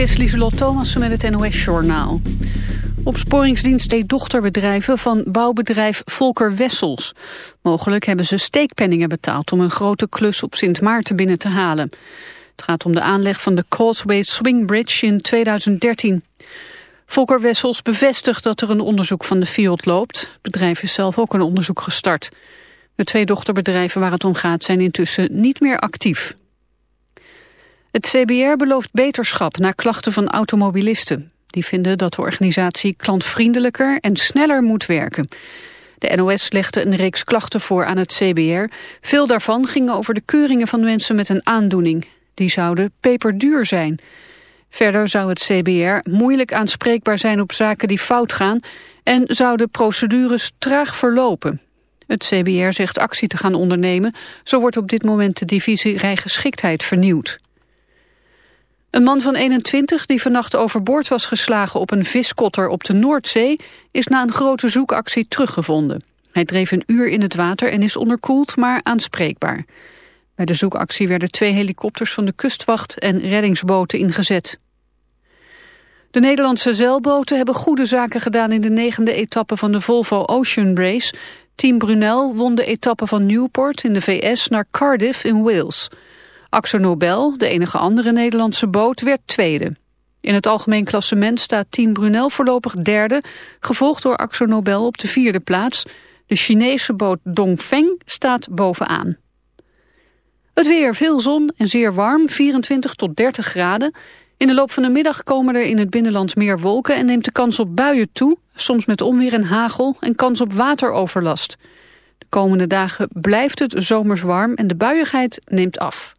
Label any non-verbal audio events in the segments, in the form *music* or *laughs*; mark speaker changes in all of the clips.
Speaker 1: is Lieselot Thomassen met het NOS-journaal. Opsporingsdienst twee dochterbedrijven van bouwbedrijf Volker Wessels. Mogelijk hebben ze steekpenningen betaald om een grote klus op Sint Maarten binnen te halen. Het gaat om de aanleg van de Causeway Swing Bridge in 2013. Volker Wessels bevestigt dat er een onderzoek van de Field loopt. Het bedrijf is zelf ook een onderzoek gestart. De twee dochterbedrijven waar het om gaat zijn intussen niet meer actief. Het CBR belooft beterschap na klachten van automobilisten. Die vinden dat de organisatie klantvriendelijker en sneller moet werken. De NOS legde een reeks klachten voor aan het CBR. Veel daarvan gingen over de keuringen van mensen met een aandoening. Die zouden peperduur zijn. Verder zou het CBR moeilijk aanspreekbaar zijn op zaken die fout gaan... en zouden procedures traag verlopen. Het CBR zegt actie te gaan ondernemen. Zo wordt op dit moment de divisie rijgeschiktheid vernieuwd. Een man van 21 die vannacht overboord was geslagen op een viskotter op de Noordzee is na een grote zoekactie teruggevonden. Hij dreef een uur in het water en is onderkoeld, maar aanspreekbaar. Bij de zoekactie werden twee helikopters van de kustwacht en reddingsboten ingezet. De Nederlandse zeilboten hebben goede zaken gedaan in de negende etappe van de Volvo Ocean Race. Team Brunel won de etappe van Newport in de VS naar Cardiff in Wales. Axo Nobel, de enige andere Nederlandse boot, werd tweede. In het algemeen klassement staat Team Brunel voorlopig derde, gevolgd door Axo Nobel op de vierde plaats. De Chinese boot Dongfeng staat bovenaan. Het weer, veel zon en zeer warm, 24 tot 30 graden. In de loop van de middag komen er in het binnenland meer wolken... en neemt de kans op buien toe, soms met onweer en hagel... en kans op wateroverlast. De komende dagen blijft het zomers warm en de buiigheid neemt af.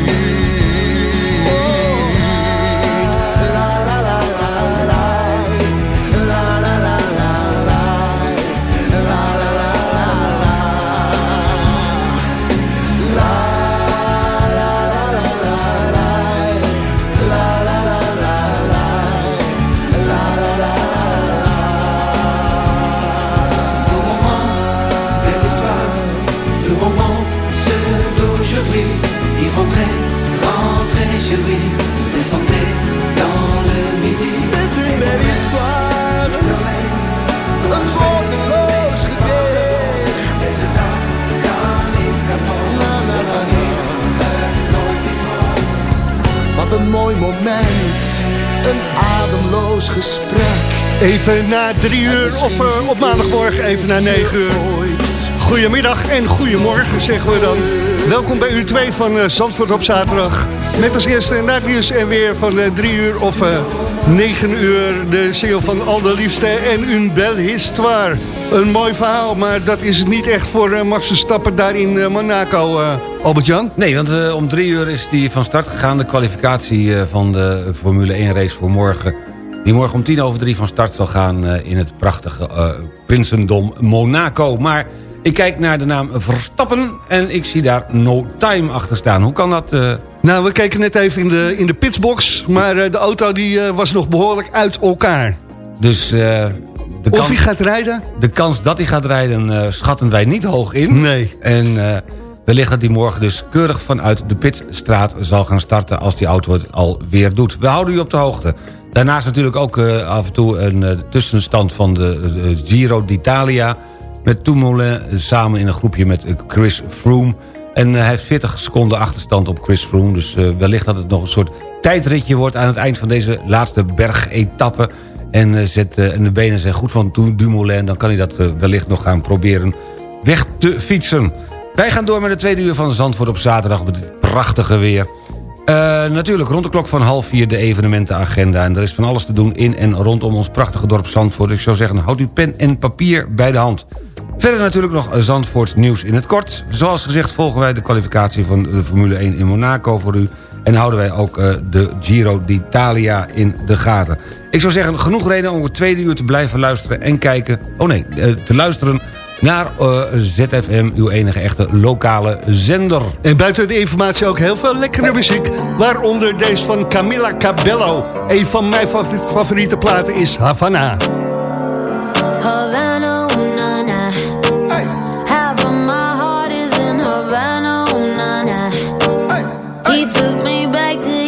Speaker 2: een mooi moment. Een ademloos gesprek.
Speaker 3: Even na drie uur of eh, op maandagmorgen even na negen uur. Goedemiddag en goedemorgen zeggen we dan. Welkom bij uur 2 van eh, Zandvoort op zaterdag. Met als eerste na het nieuws en weer van eh, drie uur of 9 uur... de single van Al de Liefste en Une Belle Histoire. Een mooi verhaal, maar dat is het niet echt voor eh, Max Verstappen daar in eh, Monaco, eh, Albert-Jan.
Speaker 4: Nee, want om drie uur is die van start gegaan. De kwalificatie van de Formule 1 race voor morgen. Die morgen om tien over drie van start zal gaan in het prachtige Prinsendom Monaco. Maar ik kijk naar de naam Verstappen en ik zie daar No Time achter staan. Hoe kan dat?
Speaker 3: Nou, we keken net even in de, in de pitsbox, maar eh, de auto die, eh, was nog behoorlijk uit elkaar.
Speaker 4: Dus eh, de,
Speaker 3: Of
Speaker 4: kans,
Speaker 3: hij gaat rijden?
Speaker 4: de kans dat hij gaat rijden schatten wij niet hoog in.
Speaker 3: Nee.
Speaker 4: En wellicht dat hij morgen dus keurig vanuit de Pitstraat zal gaan starten... als die auto het alweer doet. We houden u op de hoogte. Daarnaast natuurlijk ook af en toe een tussenstand van de Giro d'Italia... met Dumoulin samen in een groepje met Chris Froome. En eh, hij heeft 40 seconden achterstand op Chris Froome. Dus eh, wellicht dat het nog een soort tijdritje wordt... aan het eind van deze laatste bergetappe. En, eh, zet, en de benen zijn goed van Du- Dumoulin... dan kan hij dat wellicht nog gaan proberen weg te fietsen. Wij gaan door met de tweede uur van Zandvoort op zaterdag... met dit prachtige weer. Natuurlijk rond de klok van half vier de evenementenagenda. En er is van alles te doen in en rondom ons prachtige dorp Zandvoort. Ik zou zeggen, houd uw pen en papier bij de hand. Verder natuurlijk nog Zandvoorts nieuws in het kort. Zoals gezegd volgen wij de kwalificatie van de Formule 1 in Monaco voor u. En houden wij ook eh, de Giro d'Italia in de gaten. Ik zou zeggen, genoeg reden om het tweede uur te blijven luisteren en kijken... Oh nee, eh, te luisteren naar eh, ZFM, uw enige echte lokale zender.
Speaker 3: En buiten de informatie ook heel veel lekkere muziek. Waaronder deze van Camila Cabello. Een van mijn favori- favoriete platen is. Havana,
Speaker 5: me back to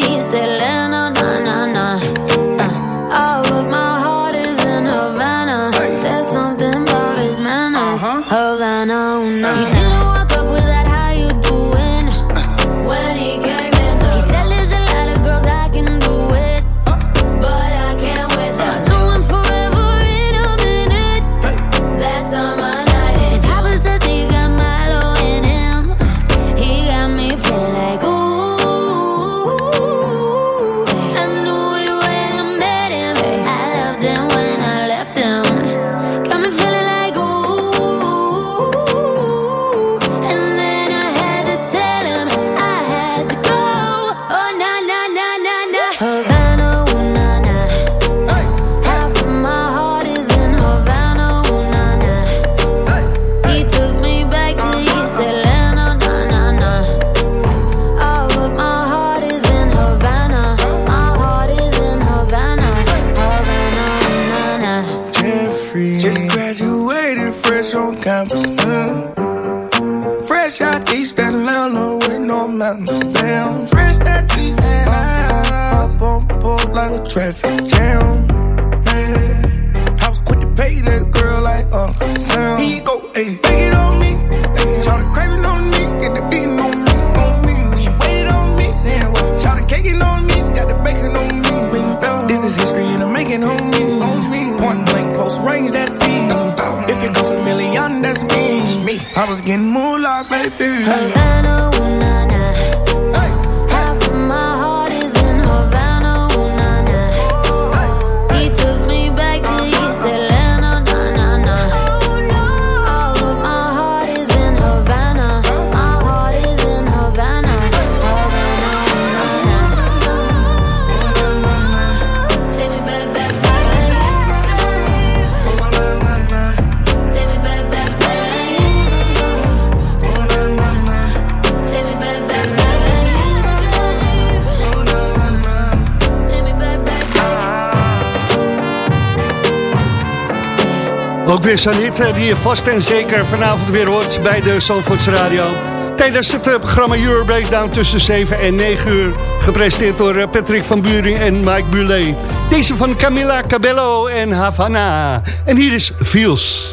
Speaker 3: ook weer Sanit, eh, die je vast en zeker vanavond weer hoort bij de Zandvoorts Radio. Tijdens het eh, programma Euro Breakdown tussen 7 en 9 uur. Gepresenteerd door eh, Patrick van Buring en Mike Bulet. Deze van Camilla Cabello en Havana. En hier is
Speaker 6: Fiels.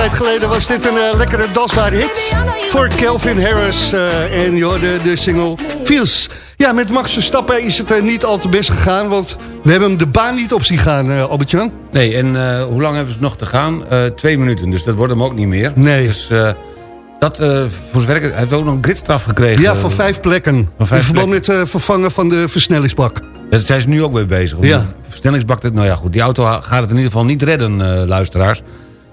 Speaker 3: tijd geleden was dit een eh, lekkere dansbare hit voor Kelvin Harris. eh, en de, de single Feels. Ja, met Max Verstappen is het eh, niet al te best gegaan, want we hebben hem de baan niet op zien gaan, eh Albert-Jan.
Speaker 4: Nee, en hoe lang hebben ze nog te gaan? Twee minuten, dus dat wordt hem ook niet meer.
Speaker 3: Nee.
Speaker 4: Dus dat eh, voor het... Hij heeft ook nog een gridstraf gekregen.
Speaker 3: Ja, van vijf plekken.
Speaker 4: Van vijf
Speaker 3: in verband met het vervangen van de versnellingsbak.
Speaker 4: Daar zijn ze nu ook mee bezig.
Speaker 3: Ja.
Speaker 4: De Versnellingsbak, nou ja goed, die auto gaat het in ieder geval niet redden, luisteraars.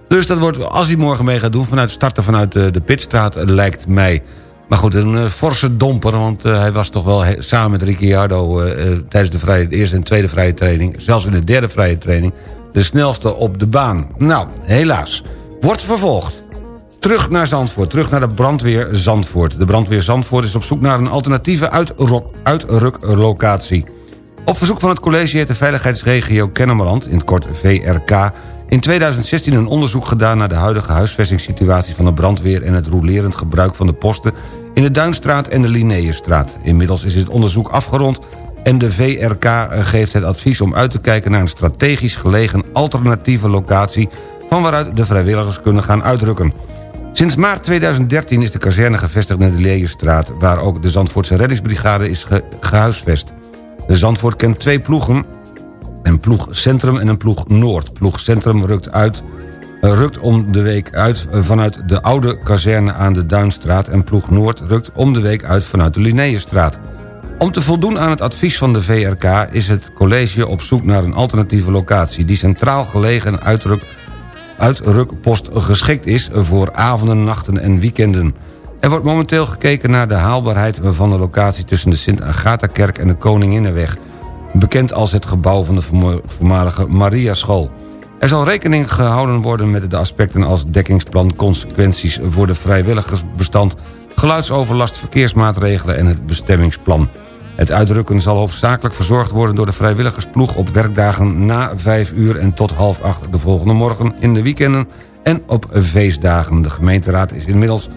Speaker 4: Dus dat wordt, als hij morgen mee gaat doen, vanuit starten vanuit de, de pitstraat, eh, lijkt mij. Maar goed, een eh, forse domper, want eh, hij was toch wel samen met Ricciardo... eh, eh, tijdens de, vrije, eerste en tweede vrije training, zelfs in de derde vrije training... de snelste op de baan. Nou, helaas. Wordt vervolgd. Terug naar Zandvoort, terug naar de brandweer Zandvoort. De brandweer Zandvoort is op zoek naar een alternatieve uitruklocatie. Op verzoek van het college heeft de veiligheidsregio Kennemerland, in het kort VRK... in 2016 een onderzoek gedaan naar de huidige huisvestingssituatie van de brandweer... en het roelerend gebruik van de posten in de Duinstraat en de Linnaeusstraat. Inmiddels is het onderzoek afgerond en de VRK geeft het advies om uit te kijken naar een strategisch gelegen alternatieve locatie... van waaruit de vrijwilligers kunnen gaan uitrukken. Sinds maart 2013 is de kazerne gevestigd in de Leeuwenstraat... waar ook de Zandvoortse reddingsbrigade is ge- gehuisvest. De Zandvoort kent twee ploegen, een ploeg Centrum en een ploeg Noord. Ploeg Centrum rukt, uit, eh, rukt om de week uit eh, vanuit de oude kazerne aan de Duinstraat... en ploeg Noord rukt om de week uit vanuit de Linnaeusstraat. Om te voldoen aan het advies van de VRK is het college op zoek naar een alternatieve locatie... die centraal gelegen uitruk, uitrukpost geschikt is voor avonden, nachten en weekenden. Er wordt momenteel gekeken naar de haalbaarheid van de locatie... tussen de Sint-Agatha-kerk en de Koninginnenweg... bekend als het gebouw van de voormalige Mariaschool. Er zal rekening gehouden worden met de aspecten als dekkingsplan... consequenties voor de vrijwilligersbestand... geluidsoverlast, verkeersmaatregelen en het bestemmingsplan. Het uitrukken zal hoofdzakelijk verzorgd worden door de vrijwilligersploeg... op werkdagen na 5 uur en tot half 8 de volgende morgen in de weekenden... en op feestdagen. De gemeenteraad is inmiddels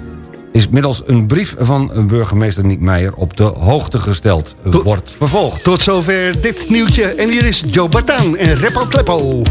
Speaker 4: is middels een brief van burgemeester Niek Meijer op de hoogte gesteld. Wordt vervolgd.
Speaker 3: Tot zover dit nieuwtje. En hier is Joe Bartaan en Repo Kleppo.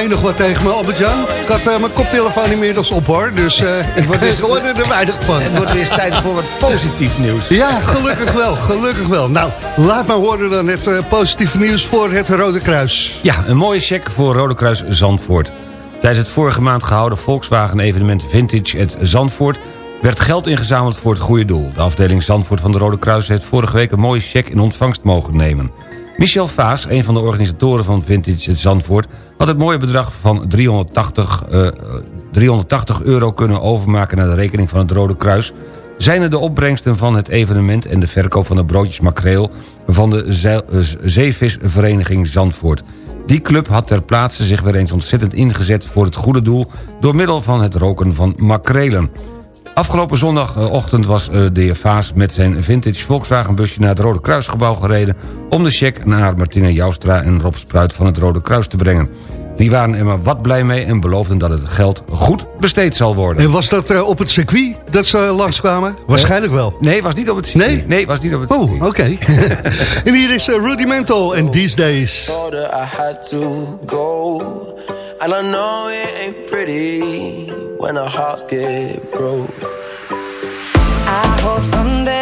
Speaker 3: Je nog wat tegen me, Albert-Jan? Ik had eh, mijn koptelefoon inmiddels op, hoor. Dus eh
Speaker 4: wordt *laughs*
Speaker 3: ik hoorde er weinig van.
Speaker 4: Het wordt weer eens tijd voor wat positief nieuws.
Speaker 3: Ja, gelukkig wel, gelukkig wel. Nou, laat maar horen dan het eh, positieve nieuws voor het Rode Kruis.
Speaker 4: Ja, een mooie check voor Rode Kruis Zandvoort. Tijdens het vorige maand gehouden Volkswagen-evenement Vintage at Zandvoort... werd geld ingezameld voor het goede doel. De afdeling Zandvoort van de Rode Kruis heeft vorige week... een mooie check in ontvangst mogen nemen. Michel Vaas, een van de organisatoren van Vintage Zandvoort... had het mooie bedrag van 380, eh, 380 euro kunnen overmaken... naar de rekening van het Rode Kruis... zijn er de opbrengsten van het evenement... en de verkoop van de broodjes makreel... van de eh, zeevisvereniging Zandvoort... Die club had ter plaatse zich weer eens ontzettend ingezet voor het goede doel... door middel van het roken van makrelen. Afgelopen zondagochtend was eh, de heer Vaas met zijn vintage Volkswagen busje naar het Rode Kruisgebouw gereden... om de cheque naar Martina Joustra en Rob Spruit van het Rode Kruis te brengen. Die waren er maar wat blij mee en beloofden dat het geld goed besteed zal worden.
Speaker 3: En was dat eh, op het circuit dat ze langskwamen? Waarschijnlijk wel.
Speaker 4: Nee, was niet op het circuit.
Speaker 3: Nee?
Speaker 4: Nee, was niet op het
Speaker 3: Oh,
Speaker 4: circuit.
Speaker 3: oké. *laughs* en hier is uh, Rudimental en These Days.
Speaker 7: I had to go. And I know it ain't pretty when our hearts get broke.
Speaker 8: I hope someday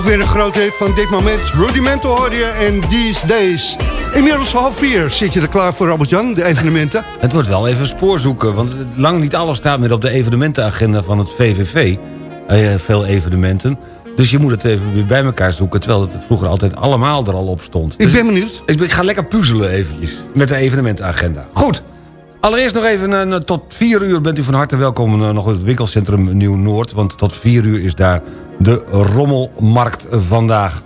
Speaker 3: Ook weer een grote hit van dit moment. Rudimental hoor je en These Days. Inmiddels half vier. Zit je er klaar voor, Albert-Jan, de evenementen?
Speaker 4: Het wordt wel even spoor zoeken, want lang niet alles staat meer op de evenementenagenda van het VVV. Eh, veel evenementen. Dus je moet het even weer bij elkaar zoeken, terwijl het vroeger altijd allemaal er al op stond.
Speaker 3: Ik ben benieuwd.
Speaker 4: Ik, ga lekker puzzelen eventjes met de evenementenagenda. Goed. Allereerst nog even, eh, tot vier uur bent u van harte welkom eh, nog in het winkelcentrum Nieuw-Noord. Want tot vier uur is daar de rommelmarkt vandaag.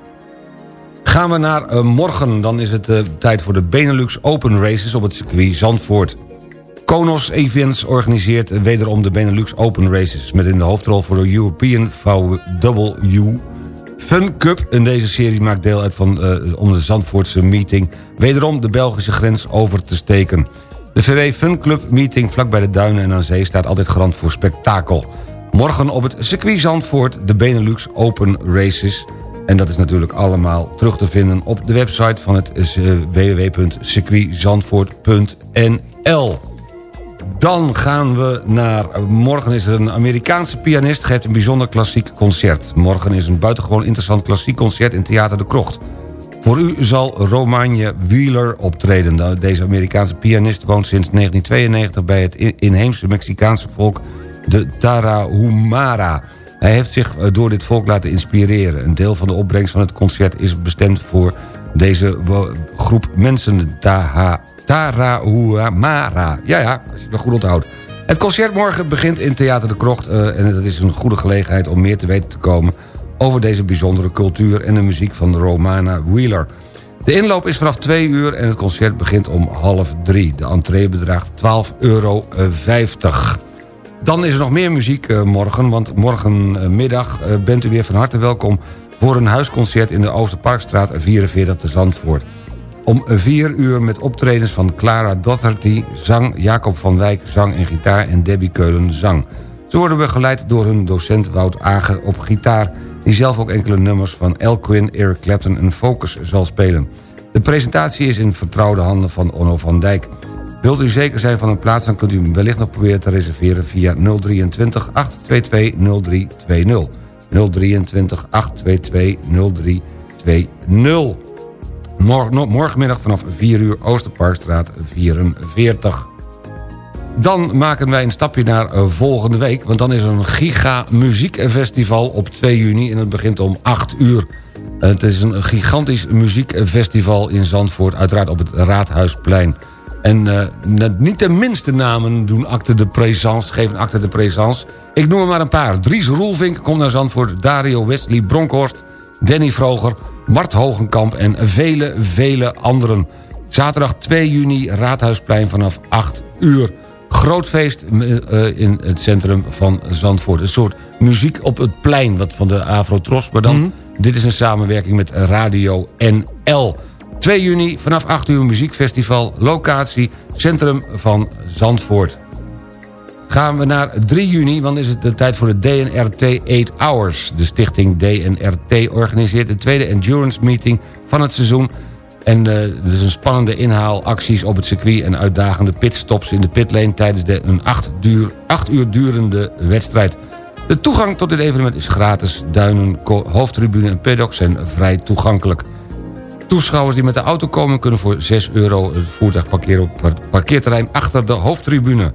Speaker 4: Gaan we naar eh, morgen, dan is het eh, tijd voor de Benelux Open Races op het circuit Zandvoort. Konos Events organiseert wederom de Benelux Open Races... met in de hoofdrol voor de European VW Fun Cup. In deze serie maakt deel uit van eh, om de Zandvoortse meeting... wederom de Belgische grens over te steken. De VW Fun Club meeting vlak bij de Duinen en aan Zee... staat altijd garant voor spektakel. Morgen op het circuit Zandvoort de Benelux Open Races... En dat is natuurlijk allemaal terug te vinden op de website van het eh, www.circuitzandvoort.nl. Dan gaan we naar... Morgen is er een Amerikaanse pianist... geeft een bijzonder klassiek concert. Morgen is een buitengewoon interessant klassiek concert... in Theater de Krocht. Voor u zal Romagne Wheeler optreden. Nou, Deze Amerikaanse pianist woont sinds 1992... bij het inheemse Mexicaanse volk de Tarahumara. Hij heeft zich eh, door dit volk laten inspireren. Een deel van de opbrengst van het concert is bestemd voor deze groep mensen. Tarahumara. Ja, ja, als je het nog goed onthoudt. Het concert morgen begint in Theater de Krocht... eh, en dat is een goede gelegenheid om meer te weten te komen... over deze bijzondere cultuur en de muziek van Romana Wheeler. De inloop is vanaf 2 uur en het concert begint om half 3. De entree bedraagt 12,50 euro. Dan is er nog meer muziek eh, morgen, want morgenmiddag eh, bent u weer van harte welkom... voor een huisconcert in de Oosterparkstraat 44 te Zandvoort. Om 4 uur met optredens van Clara Doherty, zang... Jacob van Wijk, zang en gitaar en Debbie Keulen, zang. Ze worden begeleid door hun docent Wout Ager op gitaar... die zelf ook enkele nummers van El Quinn, Eric Clapton en Focus zal spelen. De presentatie is in vertrouwde handen van Onno van Dijk. Wilt u zeker zijn van een plaats, dan kunt u hem wellicht nog proberen te reserveren via 023 822 0320. 023 822 0320. Morgen, no- morgenmiddag vanaf 4 uur Oosterparkstraat 44. Dan maken wij een stapje naar eh, volgende week... want dan is er een giga muziekfestival op 2 juni... en het begint om 8 uur. Het is een gigantisch muziekfestival in Zandvoort... uiteraard op het Raadhuisplein. En eh, niet de minste namen doen acte de présence, geven acte de présence. Ik noem er maar een paar. Dries Roelvink komt naar Zandvoort. Dario Wesley Bronkhorst. Danny Vroger. Bart Hogenkamp en vele, vele anderen. Zaterdag 2 juni, Raadhuisplein vanaf 8 uur. Groot feest eh, in het centrum van Zandvoort. Een soort muziek op het plein wat van de Afro-Tros. Maar dan, dit is een samenwerking met Radio NL. 2 juni vanaf 8 uur muziekfestival. Locatie, centrum van Zandvoort. Gaan we naar 3 juni, want is het de tijd voor de DNRT 8 Hours. De stichting DNRT organiseert de tweede endurance meeting van het seizoen. En eh er is een spannende inhaalacties op het circuit... en uitdagende pitstops in de pitlane... tijdens de, een 8 uur, uur durende wedstrijd. De toegang tot dit evenement is gratis. Duinen, hoofdtribune en paddock zijn vrij toegankelijk. Toeschouwers die met de auto komen... kunnen voor 6 euro het voertuig parkeren op het parkeerterrein achter de hoofdtribune.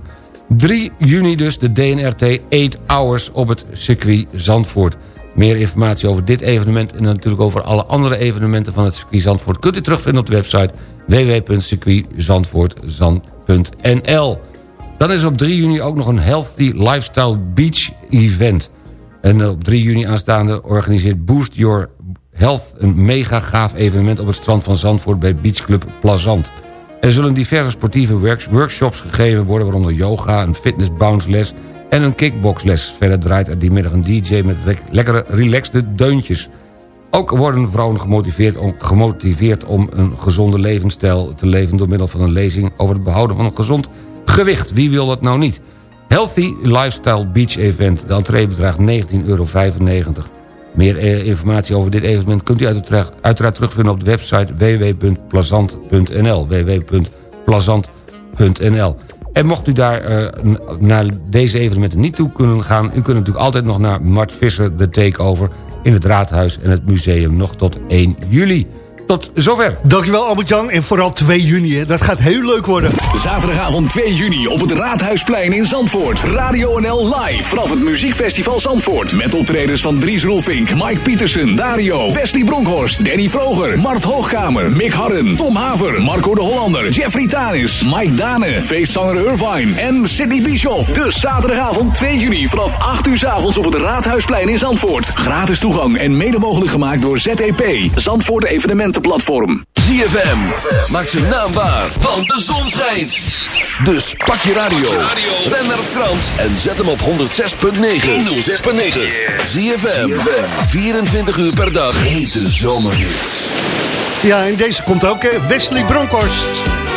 Speaker 4: 3 juni dus de DNRT 8 Hours op het circuit Zandvoort. Meer informatie over dit evenement en natuurlijk over alle andere evenementen van het circuit Zandvoort... kunt u terugvinden op de website www.circuitzandvoortzand.nl. Dan is op 3 juni ook nog een Healthy Lifestyle Beach Event. En op 3 juni aanstaande organiseert Boost Your Health... een mega gaaf evenement op het strand van Zandvoort bij Beach Club Plazant. Er zullen diverse sportieve works- workshops gegeven worden... waaronder yoga, een fitness bounce les en een kickboxles. Verder draait er die middag een DJ met le- lekkere relaxte deuntjes. Ook worden vrouwen gemotiveerd om, gemotiveerd om een gezonde levensstijl te leven... door middel van een lezing over het behouden van een gezond gewicht. Wie wil dat nou niet? Healthy Lifestyle Beach Event. De entree bedraagt 19,95 euro. Meer eh, informatie over dit evenement kunt u uiteraard, terugvinden op de website www.plazant.nl www.plazant.nl En mocht u daar eh, naar deze evenementen niet toe kunnen gaan... u kunt natuurlijk altijd nog naar Mart Visser, de Takeover... in het Raadhuis en het museum nog tot 1 juli. Tot zover.
Speaker 3: Dankjewel Albert-Jan. En vooral 2 juni, hè. dat gaat heel leuk worden.
Speaker 9: Zaterdagavond 2 juni op het Raadhuisplein in Zandvoort. Radio NL live vanaf het Muziekfestival Zandvoort. Met optredens van Dries Roelvink, Mike Pietersen, Dario, Wesley Bronkhorst, Danny Vroger, Mart Hoogkamer, Mick Harren, Tom Haver, Marco de Hollander, Jeffrey Tanis, Mike Dane, feestzanger Irvine en Sidney Bischoff. Dus zaterdagavond 2 juni vanaf 8 uur 's avonds op het Raadhuisplein in Zandvoort. Gratis toegang en mede mogelijk gemaakt door ZEP, Zandvoort Evenementenplatform.
Speaker 8: ZFM maakt zijn naam waar, want de zon schijnt. Dus pak je radio, ren naar Frans en zet hem op 106.9. 106.9. ZFM, 24 uur per dag. Hete zomerhits.
Speaker 3: Ja, en deze komt ook, hè. Wesley Bronkhorst.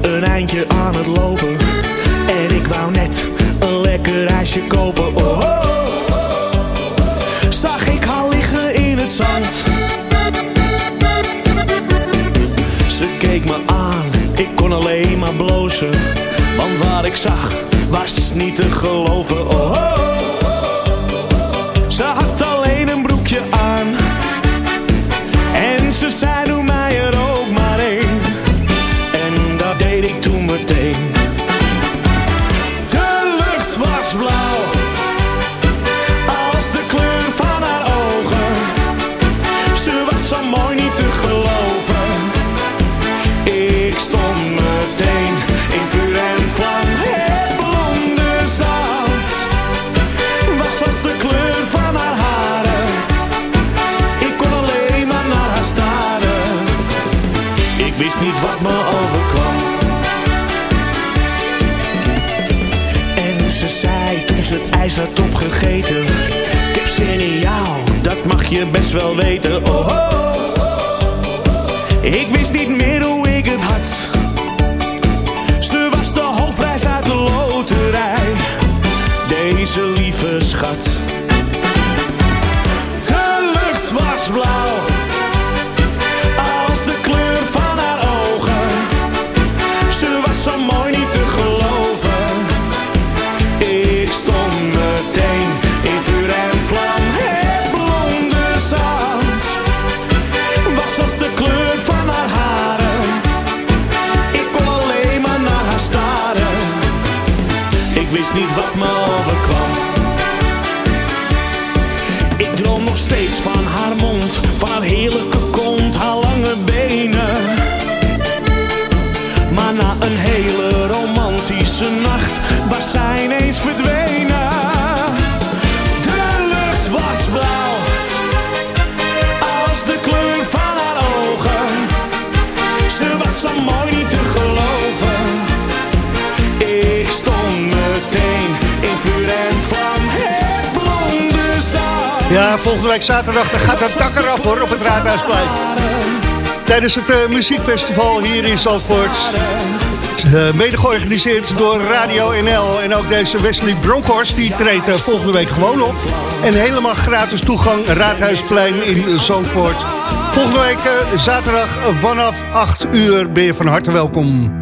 Speaker 10: Een eindje aan het lopen. En ik wou net een lekker ijsje kopen. Oh, oh. Zag ik haar liggen in het zand. Ze keek me aan, ik kon alleen maar blozen. Want wat ik zag, was niet te geloven. Oh, oh. Ze had je best wel weten. Oh, oh.
Speaker 3: Volgende week zaterdag gaat het dak eraf hoor, op het Raadhuisplein. Tijdens het eh, muziekfestival hier in Zandvoort. Eh, mede georganiseerd door Radio NL. En ook deze Wesley Bronkhorst, die treedt eh, volgende week gewoon op. En helemaal gratis toegang Raadhuisplein in Zandvoort. Volgende week zaterdag vanaf 8 uur ben je van harte welkom.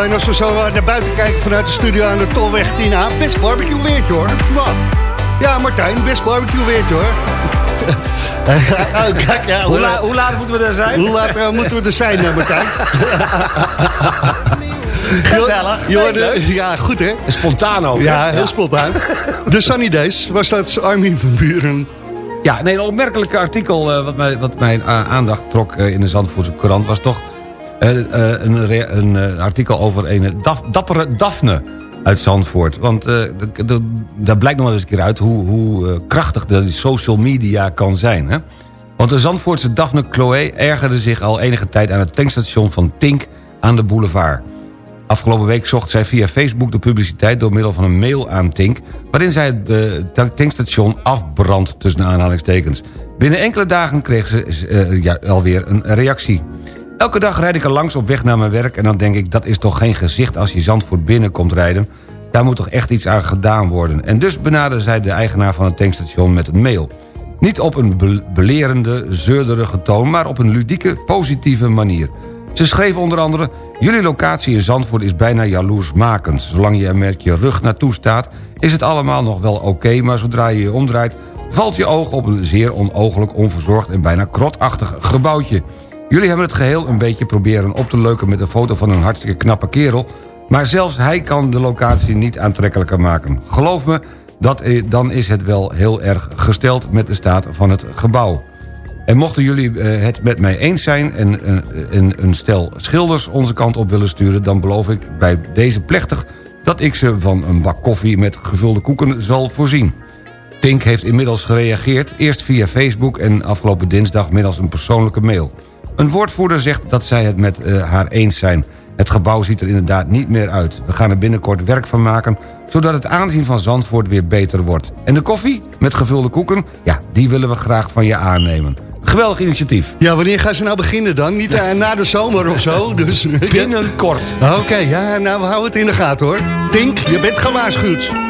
Speaker 3: Ja, en als we zo eh, naar buiten kijken vanuit de studio aan de Tolweg 10A... best barbecue weertje hoor. Wat? Ja, Martijn, best barbecue weertje hoor. *laughs* Oh, kijk, ja,
Speaker 4: Hoe, la- hoe laat moeten we er zijn?
Speaker 3: Hoe laat eh, moeten we er zijn, eh, Martijn? *laughs*
Speaker 4: Gezellig.
Speaker 3: Ja, goed hè?
Speaker 4: Spontaan ook.
Speaker 3: Ja, heel spontaan. De Sunny Days, was dat Armin van Buren?
Speaker 4: Ja, nee, een opmerkelijke artikel wat, mij, wat mijn aandacht trok in de Zandvoortse Courant... was toch een, rea- een eh, artikel over een dappere Daphne uit Zandvoort. Want eh, de- daar blijkt nog wel eens een keer uit hoe, hoe eh, krachtig de social media kan zijn. Hè? Want de Zandvoortse Daphne Chloé ergerde zich al enige tijd... aan het tankstation van Tink aan de boulevard. Afgelopen week zocht zij via Facebook de publiciteit... door middel van een mail aan Tink... waarin zij het eh, tankstation afbrandt tussen aanhalingstekens. Binnen enkele dagen kreeg ze eh, alweer een reactie. Elke dag rijd ik er langs op weg naar mijn werk... en dan denk ik, dat is toch geen gezicht als je Zandvoort binnenkomt rijden... daar moet toch echt iets aan gedaan worden. En dus benaderde zij de eigenaar van het tankstation met een mail. Niet op een be- belerende, zeurderige toon... maar op een ludieke, positieve manier. Ze schreef onder andere... Jullie locatie in Zandvoort is bijna jaloersmakend. Zolang je er met je rug naartoe staat... is het allemaal nog wel oké... maar zodra je je omdraait... valt je oog op een zeer onogelijk, onverzorgd... en bijna krotachtig gebouwtje. Jullie hebben het geheel een beetje proberen op te leuken... met een foto van een hartstikke knappe kerel... maar zelfs hij kan de locatie niet aantrekkelijker maken. Geloof me, dat, dan is het wel heel erg gesteld... met de staat van het gebouw. En mochten jullie eh, het met mij eens zijn... en eh, en een stel schilders onze kant op willen sturen... dan beloof ik bij deze plechtig... dat ik ze van een bak koffie met gevulde koeken zal voorzien. Tink heeft inmiddels gereageerd, eerst via Facebook... en afgelopen dinsdag middels een persoonlijke mail. Een woordvoerder zegt dat zij het met eh, haar eens zijn. Het gebouw ziet er inderdaad niet meer uit. We gaan er binnenkort werk van maken... zodat het aanzien van Zandvoort weer beter wordt. En de koffie met gevulde koeken? Ja, die willen we graag van je aannemen. Geweldig initiatief.
Speaker 3: Ja, wanneer gaan ze nou beginnen dan? Niet eh, na de zomer of zo? *laughs* Dus,
Speaker 4: Binnenkort.
Speaker 3: Oké, ja, nou we houden het in de gaten hoor. Tink, je bent gewaarschuwd.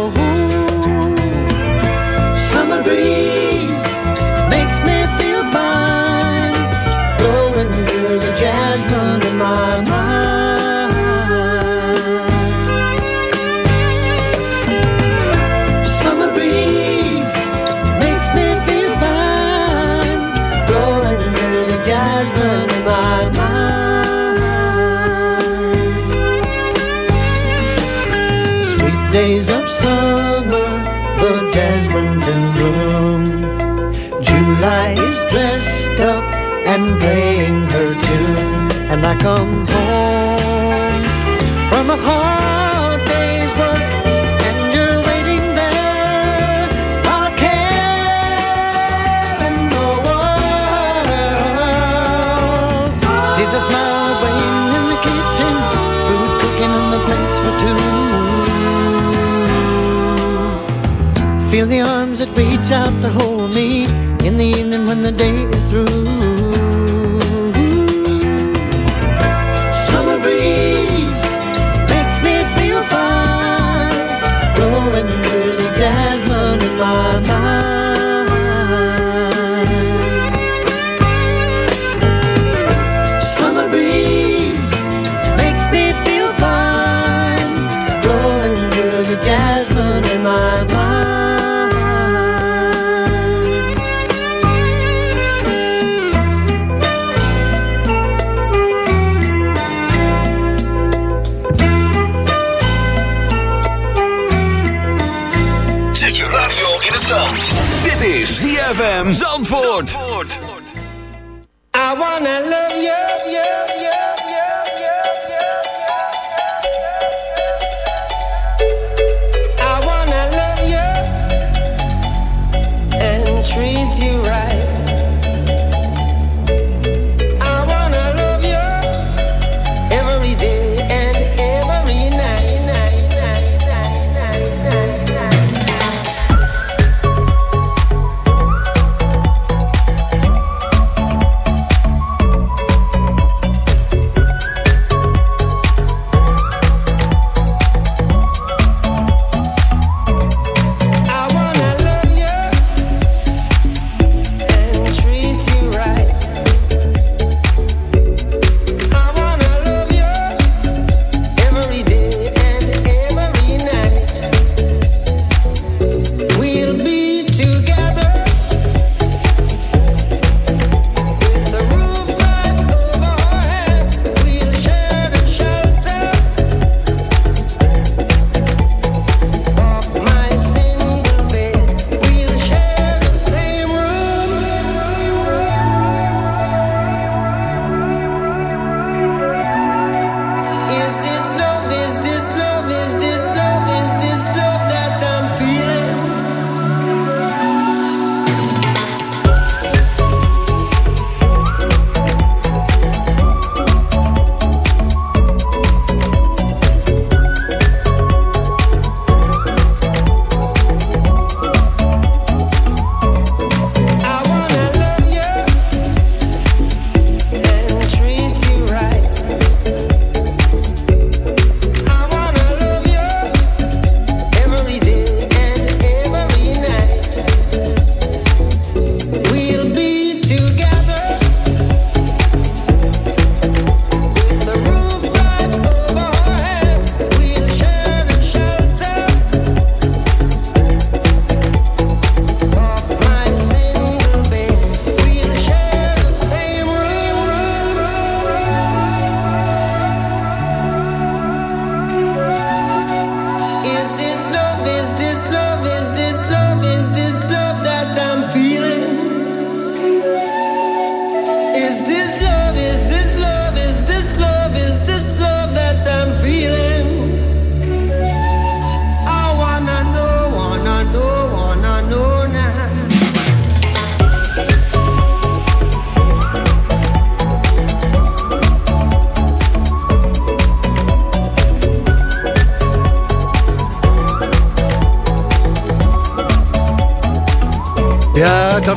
Speaker 11: Playing her tune, and I come home from a hard day's work, and you're waiting there. I'll care in the world. See the smile waiting in the kitchen, food cooking on the plates for two. Feel the arms that reach out to hold me in the evening when the day is through.
Speaker 8: Zandvoort.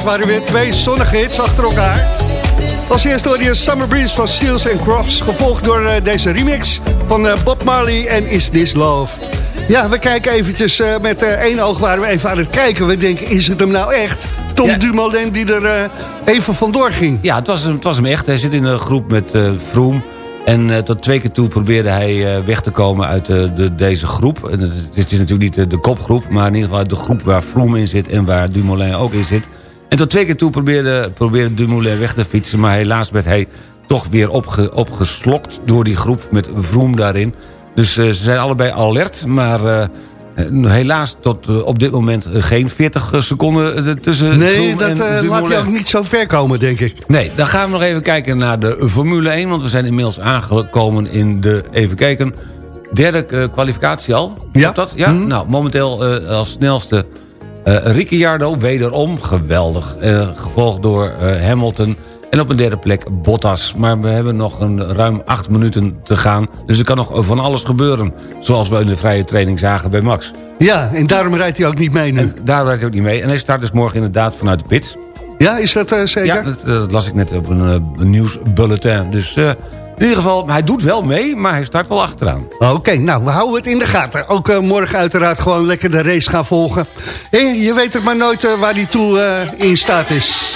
Speaker 3: Waren weer twee zonnige hits achter elkaar. Als eerste hoorde je Summer Breeze van Seals Crofts... gevolgd door eh, deze remix van eh, Bob Marley en Is This Love. Ja, we kijken eventjes eh, met één oog waren we even aan het kijken. We denken, is het hem nou echt? Tom
Speaker 4: Ja.
Speaker 3: Dumoulin die er even vandoor ging.
Speaker 4: Ja, het was, hem, het was hem echt. Hij zit in een groep met eh Vroom. En tot twee keer toe probeerde hij weg te komen uit de, deze groep. En het, het is natuurlijk niet de, de kopgroep... maar in ieder geval de groep waar Vroom in zit... en waar Dumoulin ook in zit. En tot twee keer toe probeerde, probeerde Dumoulin weg te fietsen... maar helaas werd hij toch weer opge, opgeslokt door die groep met Vroom daarin. Dus eh, ze zijn allebei alert, maar... eh, helaas tot eh, op dit moment geen 40 seconden tussen
Speaker 3: Nee, dat
Speaker 4: en
Speaker 3: laat je ook niet zo ver komen, denk ik.
Speaker 4: Nee, dan gaan we nog even kijken naar de Formule 1... want we zijn inmiddels aangekomen in de, even kijken... derde kwalificatie al.
Speaker 3: Ja.
Speaker 4: Klopt dat? Ja?
Speaker 3: Mhm.
Speaker 4: Nou, momenteel als snelste Ricciardo, wederom geweldig. Eh, gevolgd door eh, Hamilton en op een derde plek Bottas. Maar we hebben nog een ruim acht minuten te gaan... dus er kan nog van alles gebeuren. Zoals we in de vrije training zagen bij Max.
Speaker 3: Ja, en daarom rijdt hij ook niet mee nu.
Speaker 4: En daar rijdt hij ook niet mee. En hij start dus morgen inderdaad vanuit de pits.
Speaker 3: Ja, is dat eh, zeker?
Speaker 4: Ja, dat, dat las ik net op een, eh, nieuwsbulletin. Dus eh, in ieder geval, hij doet wel mee, maar hij start wel achteraan.
Speaker 3: Oké, nou, we houden het in de gaten. Ook eh, morgen uiteraard gewoon lekker de race gaan volgen. En je weet het maar nooit eh, waar die toe eh, in staat is.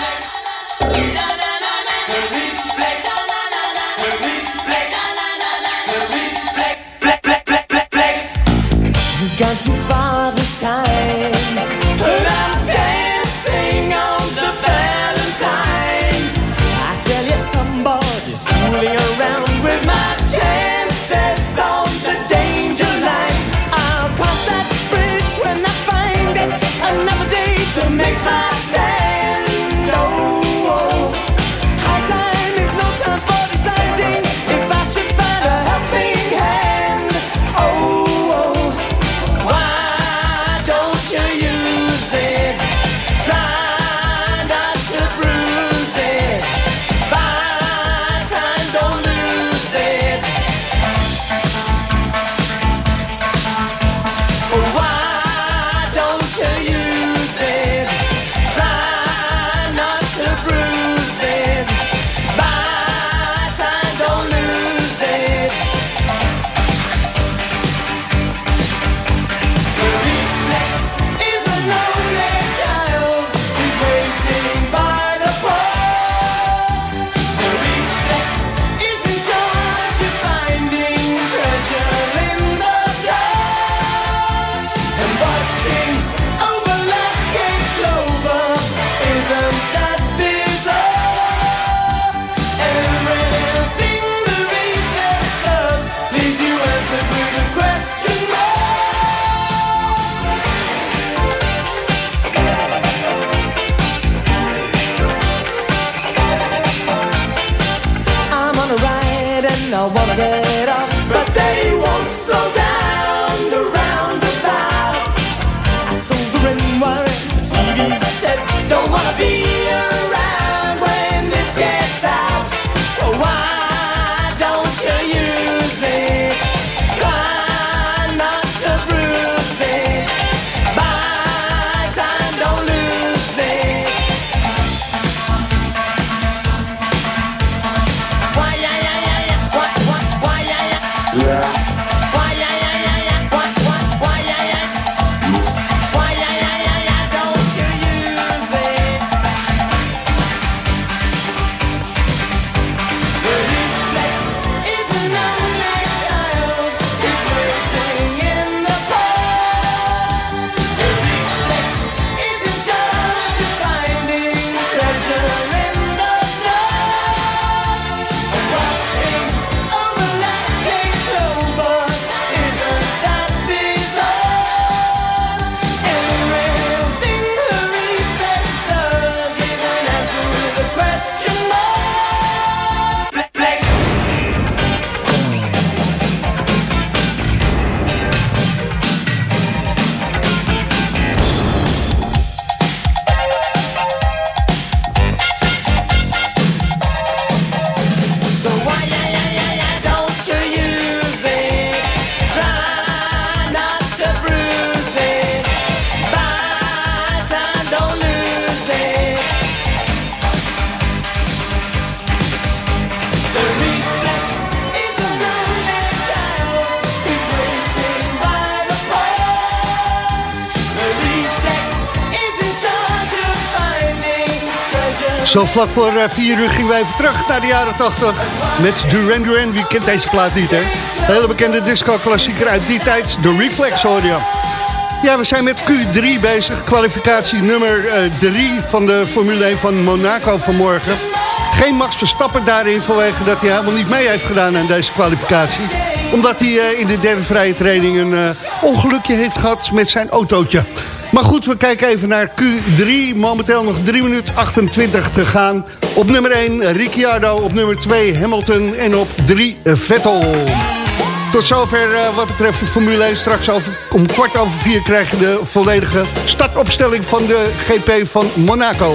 Speaker 12: vlak voor eh, vier uur gingen we even terug naar de jaren 80. Met Duran Duran, wie kent deze plaat niet, hè? Hele bekende disco-klassieker uit die tijd, The Reflex, hoor. Ja, we zijn met Q3 bezig. Kwalificatie nummer eh, 3 van de Formule 1 van Monaco vanmorgen. Geen Max Verstappen daarin vanwege dat hij helemaal niet mee heeft gedaan aan deze kwalificatie. Omdat hij eh, in de derde vrije training een ongelukje heeft gehad met zijn autootje. Maar goed, we kijken even naar Q3. Momenteel nog 3 minuten 28 te gaan. Op nummer 1 Ricciardo, op nummer 2 Hamilton en op 3 Vettel. Tot zover eh, wat betreft de Formule 1. Straks over, om kwart over vier krijg je de volledige startopstelling van de GP van Monaco.